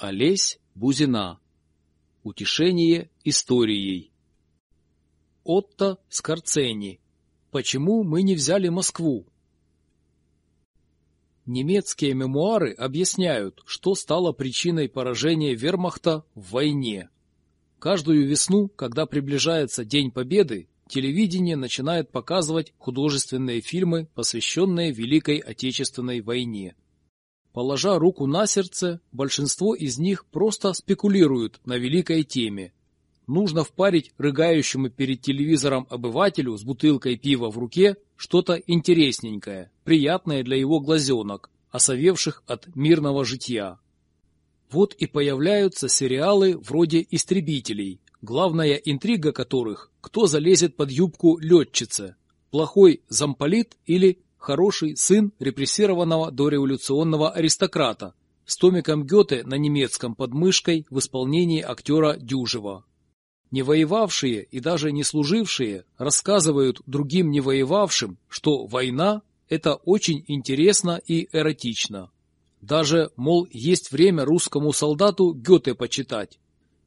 Олесь Бузина. Утешение историей. Отто Скорцени. Почему мы не взяли Москву? Немецкие мемуары объясняют, что стало причиной поражения вермахта в войне. Каждую весну, когда приближается День Победы, телевидение начинает показывать художественные фильмы, посвященные Великой Отечественной войне. Положа руку на сердце, большинство из них просто спекулируют на великой теме. Нужно впарить рыгающему перед телевизором обывателю с бутылкой пива в руке что-то интересненькое, приятное для его глазенок, осовевших от мирного житья. Вот и появляются сериалы вроде «Истребителей», главная интрига которых – кто залезет под юбку летчицы, плохой замполит или хороший сын репрессированного дореволюционного аристократа с томиком Гёте на немецком под мышкой в исполнении актера Дюжева. Не воевавшие и даже не служившие рассказывают другим не воевавшим, что война – это очень интересно и эротично. Даже, мол, есть время русскому солдату Гёте почитать.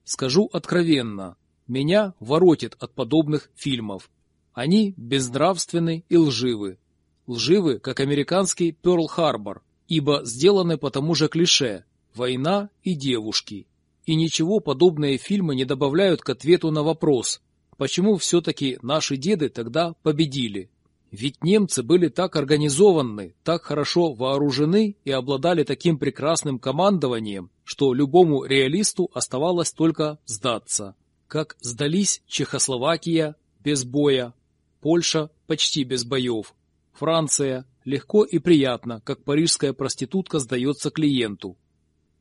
Скажу откровенно, меня воротит от подобных фильмов. Они безнравственны и лживы лживы, как американский Пёрл-Харбор, ибо сделаны по тому же клише «война и девушки». И ничего подобные фильмы не добавляют к ответу на вопрос, почему все-таки наши деды тогда победили. Ведь немцы были так организованы, так хорошо вооружены и обладали таким прекрасным командованием, что любому реалисту оставалось только сдаться. Как сдались Чехословакия без боя, Польша почти без боев, Франция легко и приятно, как парижская проститутка сдается клиенту.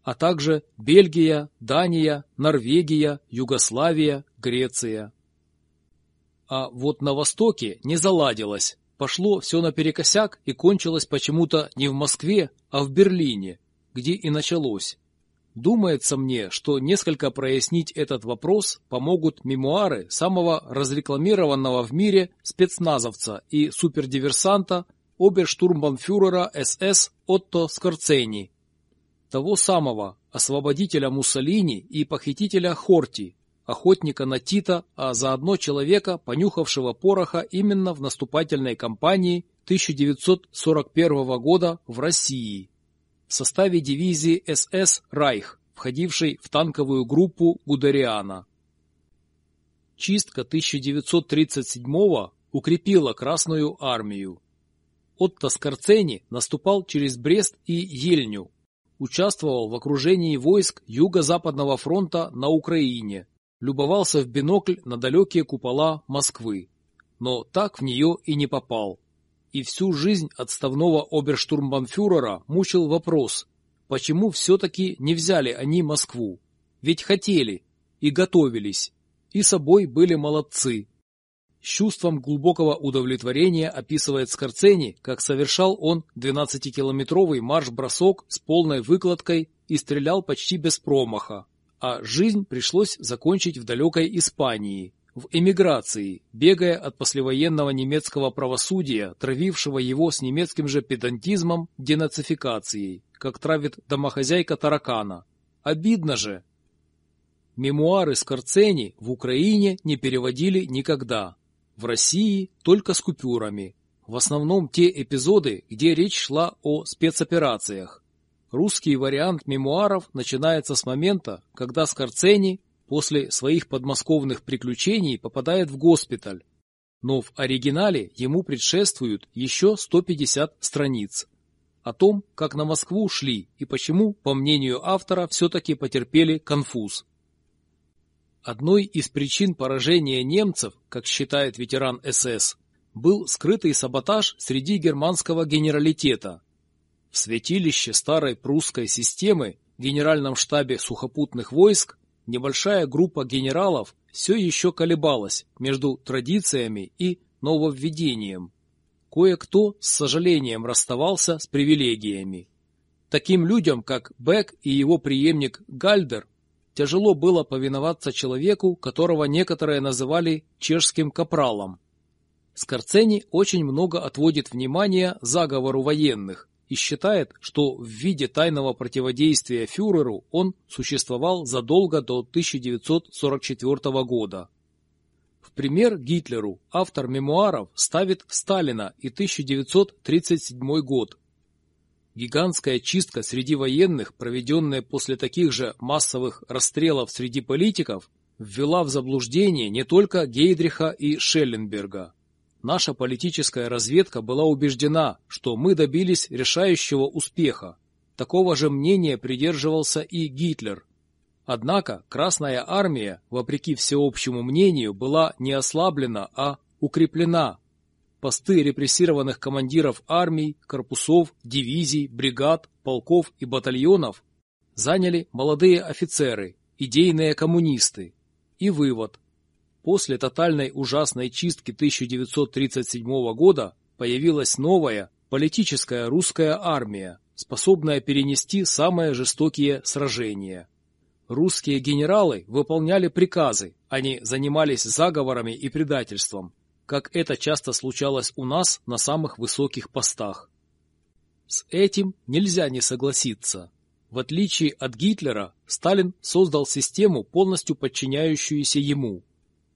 А также Бельгия, Дания, Норвегия, Югославия, Греция. А вот на Востоке не заладилось. Пошло все наперекосяк и кончилось почему-то не в Москве, а в Берлине, где и началось. Думается мне, что несколько прояснить этот вопрос помогут мемуары самого разрекламированного в мире спецназовца и супердиверсанта оберштурмбанфюрера СС Отто Скорцени, того самого освободителя Муссолини и похитителя Хорти, охотника на Тита, а заодно человека, понюхавшего пороха именно в наступательной кампании 1941 года в России в составе дивизии СС «Райх», входившей в танковую группу Гудериана. Чистка 1937-го укрепила Красную армию. Отто Скорцени наступал через Брест и Ельню, участвовал в окружении войск Юго-Западного фронта на Украине, любовался в бинокль на далекие купола Москвы, но так в нее и не попал и всю жизнь отставного оберштурмбанфюрера мучил вопрос, почему все-таки не взяли они Москву? Ведь хотели и готовились, и собой были молодцы. С чувством глубокого удовлетворения описывает Скорцени, как совершал он 12-километровый марш-бросок с полной выкладкой и стрелял почти без промаха, а жизнь пришлось закончить в далекой Испании, в эмиграции, бегая от послевоенного немецкого правосудия, травившего его с немецким же педантизмом денацификацией, как травит домохозяйка таракана. Обидно же! Мемуары Скорцени в Украине не переводили никогда. В России только с купюрами. В основном те эпизоды, где речь шла о спецоперациях. Русский вариант мемуаров начинается с момента, когда Скорцени после своих подмосковных приключений попадает в госпиталь, но в оригинале ему предшествуют еще 150 страниц. О том, как на Москву шли и почему, по мнению автора, все-таки потерпели конфуз. Одной из причин поражения немцев, как считает ветеран СС, был скрытый саботаж среди германского генералитета. В святилище старой прусской системы, в Генеральном штабе сухопутных войск, небольшая группа генералов все еще колебалась между традициями и нововведением. Кое-кто с сожалением расставался с привилегиями. Таким людям, как Бек и его преемник Гальдер, тяжело было повиноваться человеку, которого некоторые называли чешским капралом. Скорцени очень много отводит внимания заговору военных и считает, что в виде тайного противодействия фюреру он существовал задолго до 1944 года. В пример Гитлеру автор мемуаров ставит Сталина и 1937 год. Гигантская чистка среди военных, проведенная после таких же массовых расстрелов среди политиков, ввела в заблуждение не только Гейдриха и Шелленберга. Наша политическая разведка была убеждена, что мы добились решающего успеха. Такого же мнения придерживался и Гитлер. Однако Красная Армия, вопреки всеобщему мнению, была не ослаблена, а укреплена. Посты репрессированных командиров армий, корпусов, дивизий, бригад, полков и батальонов заняли молодые офицеры, идейные коммунисты. И вывод – После тотальной ужасной чистки 1937 года появилась новая политическая русская армия, способная перенести самые жестокие сражения. Русские генералы выполняли приказы, они занимались заговорами и предательством, как это часто случалось у нас на самых высоких постах. С этим нельзя не согласиться. В отличие от Гитлера, Сталин создал систему, полностью подчиняющуюся ему –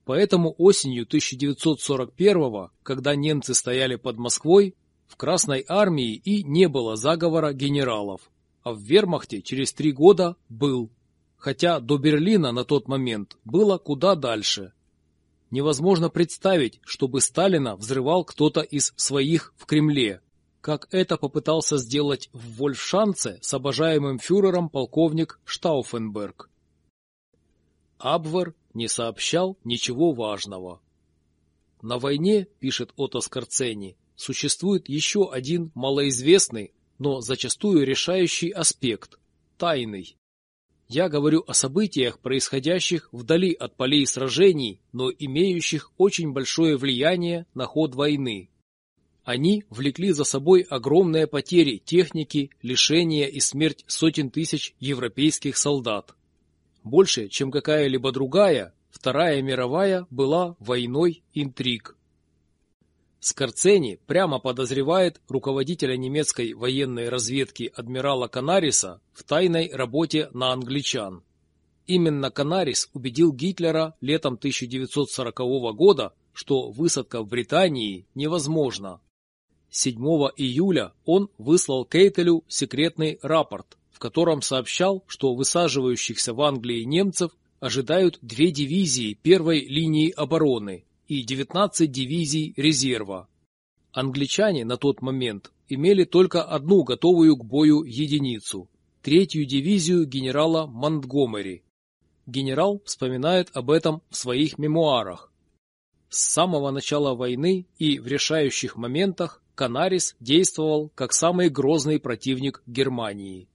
Поэтому осенью 1941 когда немцы стояли под Москвой, в Красной армии и не было заговора генералов, а в вермахте через три года был, хотя до Берлина на тот момент было куда дальше. Невозможно представить, чтобы Сталина взрывал кто-то из своих в Кремле, как это попытался сделать в Вольфшанце с обожаемым фюрером полковник Штауфенберг. Абвер не сообщал ничего важного. На войне, пишет Отто Скорцени, существует еще один малоизвестный, но зачастую решающий аспект – тайный. Я говорю о событиях, происходящих вдали от полей сражений, но имеющих очень большое влияние на ход войны. Они влекли за собой огромные потери техники, лишения и смерть сотен тысяч европейских солдат. Больше, чем какая-либо другая, Вторая мировая была войной интриг. Скорцени прямо подозревает руководителя немецкой военной разведки адмирала Канариса в тайной работе на англичан. Именно Канарис убедил Гитлера летом 1940 года, что высадка в Британии невозможна. 7 июля он выслал Кейтелю секретный рапорт, в котором сообщал, что высаживающихся в Англии немцев ожидают две дивизии первой линии обороны и 19 дивизий резерва. Англичане на тот момент имели только одну готовую к бою единицу – третью дивизию генерала Монтгомери. Генерал вспоминает об этом в своих мемуарах. С самого начала войны и в решающих моментах Канарис действовал как самый грозный противник Германии.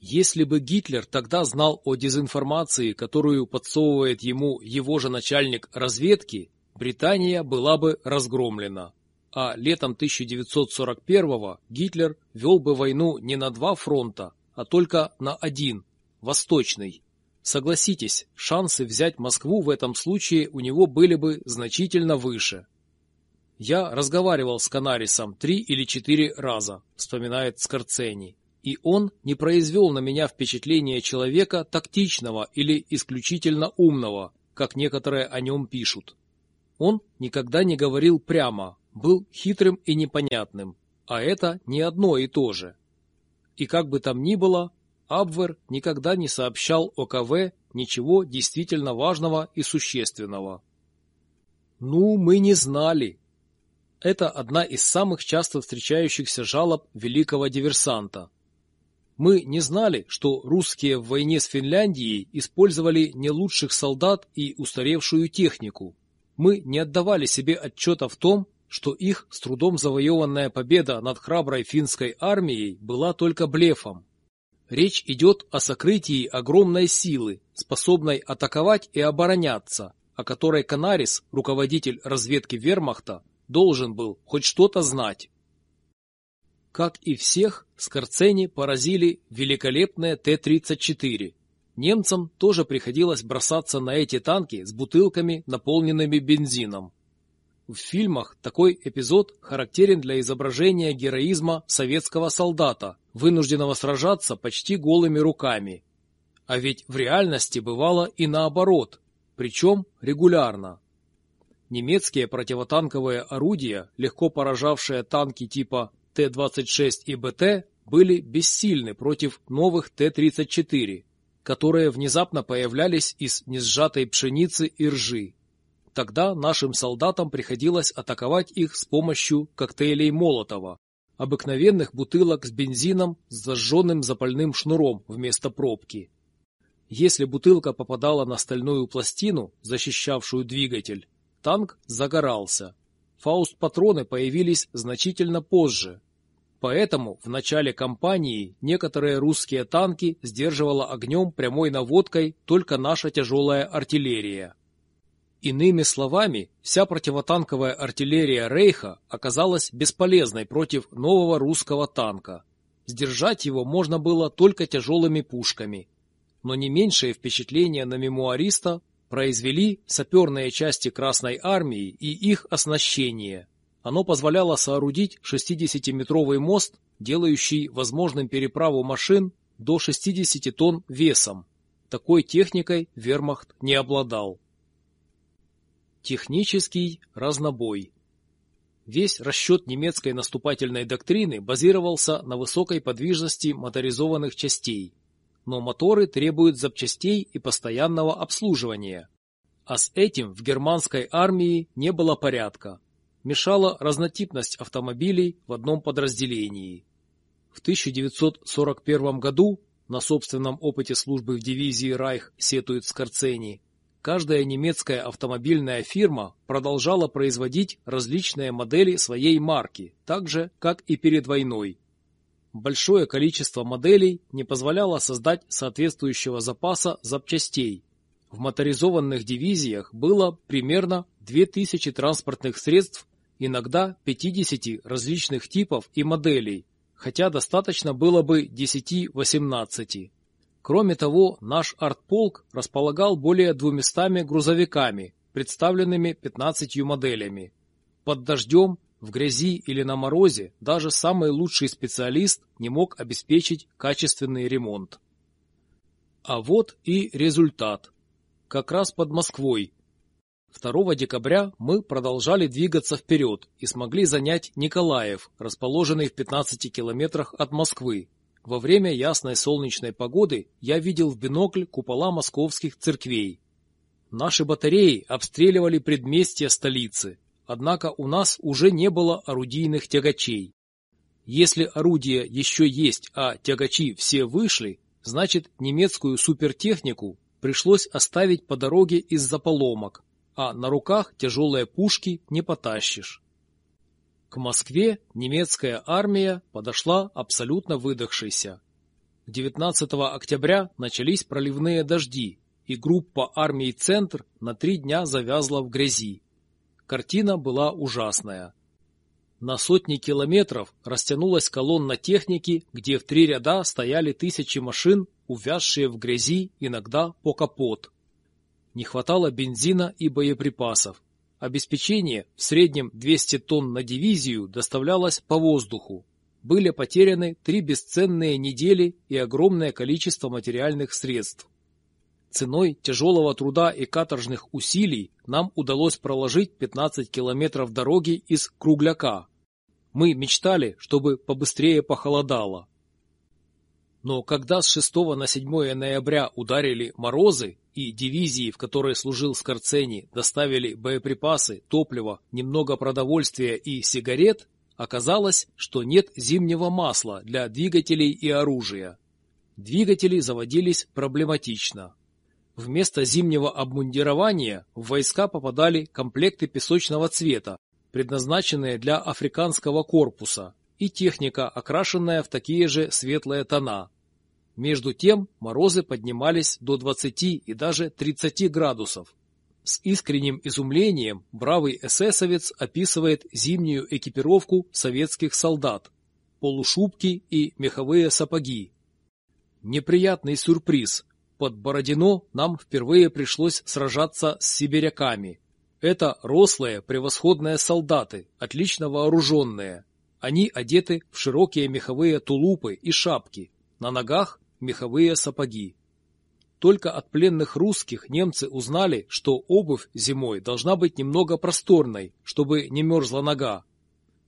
Если бы Гитлер тогда знал о дезинформации, которую подсовывает ему его же начальник разведки, Британия была бы разгромлена. А летом 1941-го Гитлер вел бы войну не на два фронта, а только на один – восточный. Согласитесь, шансы взять Москву в этом случае у него были бы значительно выше. Я разговаривал с Канарисом три или четыре раза, вспоминает Скорцени и он не произвел на меня впечатление человека тактичного или исключительно умного, как некоторые о нем пишут. Он никогда не говорил прямо, был хитрым и непонятным, а это не одно и то же. И как бы там ни было, Абвер никогда не сообщал о КВ ничего действительно важного и существенного. «Ну, мы не знали». Это одна из самых часто встречающихся жалоб великого диверсанта. Мы не знали, что русские в войне с Финляндией использовали не лучших солдат и устаревшую технику. Мы не отдавали себе отчета в том, что их с трудом завоеванная победа над храброй финской армией была только блефом. Речь идет о сокрытии огромной силы, способной атаковать и обороняться, о которой Канарис, руководитель разведки вермахта, должен был хоть что-то знать. Как и всех, Скорцени поразили великолепные Т-34. Немцам тоже приходилось бросаться на эти танки с бутылками, наполненными бензином. В фильмах такой эпизод характерен для изображения героизма советского солдата, вынужденного сражаться почти голыми руками. А ведь в реальности бывало и наоборот, причем регулярно. Немецкие противотанковые орудия, легко поражавшие танки типа Т-26 и БТ, были бессильны против новых Т-34, которые внезапно появлялись из несжатой пшеницы и ржи. Тогда нашим солдатам приходилось атаковать их с помощью коктейлей Молотова, обыкновенных бутылок с бензином с зажженным запальным шнуром вместо пробки. Если бутылка попадала на стальную пластину, защищавшую двигатель, танк загорался. Фауст-патроны появились значительно позже. Поэтому в начале кампании некоторые русские танки сдерживала огнем прямой наводкой только наша тяжелая артиллерия. Иными словами, вся противотанковая артиллерия Рейха оказалась бесполезной против нового русского танка. Сдержать его можно было только тяжелыми пушками. Но не меньшее впечатление на мемуариста произвели саперные части Красной Армии и их оснащение. Оно позволяло соорудить 60-метровый мост, делающий возможным переправу машин до 60 тонн весом. Такой техникой вермахт не обладал. Технический разнобой. Весь расчет немецкой наступательной доктрины базировался на высокой подвижности моторизованных частей. Но моторы требуют запчастей и постоянного обслуживания. А с этим в германской армии не было порядка. Мешала разнотипность автомобилей в одном подразделении. В 1941 году на собственном опыте службы в дивизии «Райх» сетует Скорцени, каждая немецкая автомобильная фирма продолжала производить различные модели своей марки, так же, как и перед войной. Большое количество моделей не позволяло создать соответствующего запаса запчастей. В моторизованных дивизиях было примерно 2000 транспортных средств, иногда 50 различных типов и моделей, хотя достаточно было бы 10-18. Кроме того, наш артполк располагал более двумястами грузовиками, представленными 15 моделями. Под дождем, в грязи или на морозе даже самый лучший специалист не мог обеспечить качественный ремонт. А вот и результат. Как раз под Москвой. 2 декабря мы продолжали двигаться вперед и смогли занять Николаев, расположенный в 15 километрах от Москвы, во время ясной солнечной погоды я видел в бинокль купола московских церквей. Наши батареи обстреливали предместья столицы, однако у нас уже не было орудийных тягачей. Если орудия еще есть, а тягачи все вышли, значит немецкую супертехнику пришлось оставить по дороге из-за поломок, а на руках тяжелые пушки не потащишь. К Москве немецкая армия подошла абсолютно выдохшейся. 19 октября начались проливные дожди, и группа армий «Центр» на три дня завязла в грязи. Картина была ужасная. На сотни километров растянулась колонна техники, где в три ряда стояли тысячи машин, увязшие в грязи, иногда по капот. Не хватало бензина и боеприпасов. Обеспечение в среднем 200 тонн на дивизию доставлялось по воздуху. Были потеряны три бесценные недели и огромное количество материальных средств. Ценой тяжелого труда и каторжных усилий нам удалось проложить 15 километров дороги из Кругляка. Мы мечтали, чтобы побыстрее похолодало. Но когда с 6 на 7 ноября ударили морозы, и дивизии, в которой служил Скорцени, доставили боеприпасы, топливо, немного продовольствия и сигарет, оказалось, что нет зимнего масла для двигателей и оружия. Двигатели заводились проблематично. Вместо зимнего обмундирования в войска попадали комплекты песочного цвета, предназначенные для африканского корпуса, и техника, окрашенная в такие же светлые тона, между тем морозы поднимались до 20 и даже 30 градусов. С искренним изумлением бравый эсэсовец описывает зимнюю экипировку советских солдат, полушубки и меховые сапоги. Неприятный сюрприз. Под Бородино нам впервые пришлось сражаться с сибиряками. Это рослые, превосходные солдаты, отлично вооруженные. Они одеты в широкие меховые тулупы и шапки, на ногах меховые сапоги. Только от пленных русских немцы узнали, что обувь зимой должна быть немного просторной, чтобы не мерзла нога.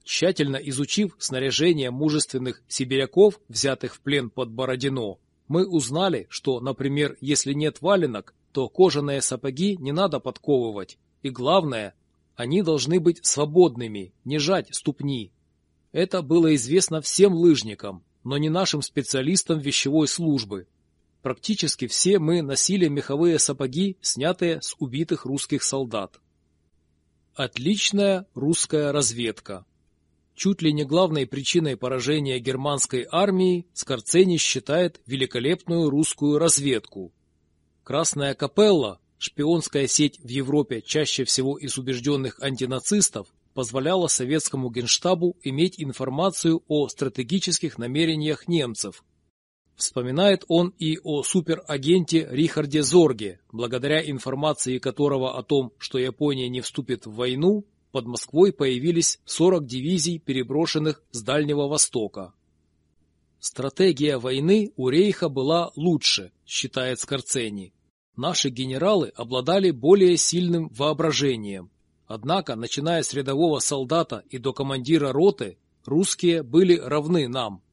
Тщательно изучив снаряжение мужественных сибиряков, взятых в плен под Бородино, мы узнали, что, например, если нет валенок, то кожаные сапоги не надо подковывать, и главное, они должны быть свободными, не жать ступни. Это было известно всем лыжникам, но не нашим специалистам вещевой службы. Практически все мы носили меховые сапоги, снятые с убитых русских солдат. Отличная русская разведка. Чуть ли не главной причиной поражения германской армии Скорцени считает великолепную русскую разведку. Красная капелла, шпионская сеть в Европе чаще всего из убежденных антинацистов, позволяла советскому генштабу иметь информацию о стратегических намерениях немцев. Вспоминает он и о суперагенте Рихарде Зорге, благодаря информации которого о том, что Япония не вступит в войну, под Москвой появились 40 дивизий, переброшенных с Дальнего Востока. Стратегия войны у Рейха была лучше, считает Скорцени. Наши генералы обладали более сильным воображением, Однако, начиная с рядового солдата и до командира роты, русские были равны нам.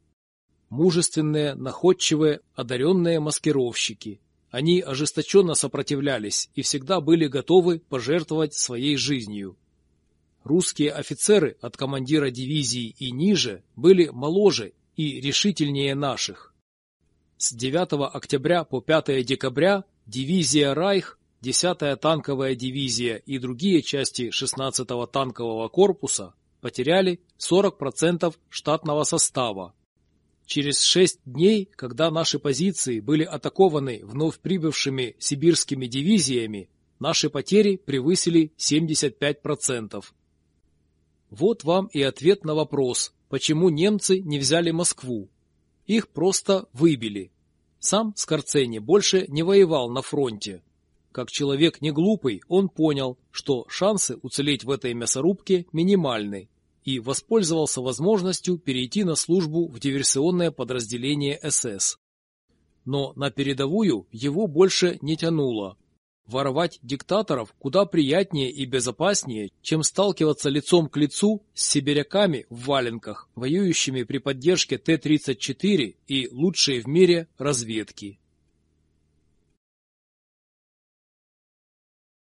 Мужественные, находчивые, одаренные маскировщики. Они ожесточенно сопротивлялись и всегда были готовы пожертвовать своей жизнью. Русские офицеры от командира дивизии и ниже были моложе и решительнее наших. С 9 октября по 5 декабря дивизия «Райх» 10-я танковая дивизия и другие части 16-го танкового корпуса потеряли 40% штатного состава. Через шесть дней, когда наши позиции были атакованы вновь прибывшими сибирскими дивизиями, наши потери превысили 75%. Вот вам и ответ на вопрос, почему немцы не взяли Москву. Их просто выбили. Сам Скорцени больше не воевал на фронте. Как человек не глупый, он понял, что шансы уцелеть в этой мясорубке минимальны, и воспользовался возможностью перейти на службу в диверсионное подразделение СС. Но на передовую его больше не тянуло. Воровать диктаторов куда приятнее и безопаснее, чем сталкиваться лицом к лицу с сибиряками в валенках, воюющими при поддержке Т-34 и лучшей в мире разведки.